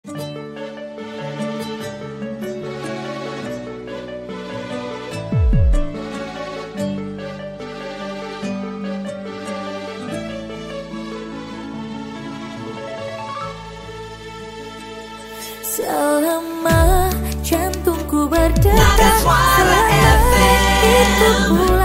Selama jantungku berdetak Selama itu pula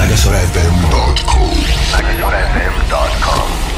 megasorfm.com megasorfm.com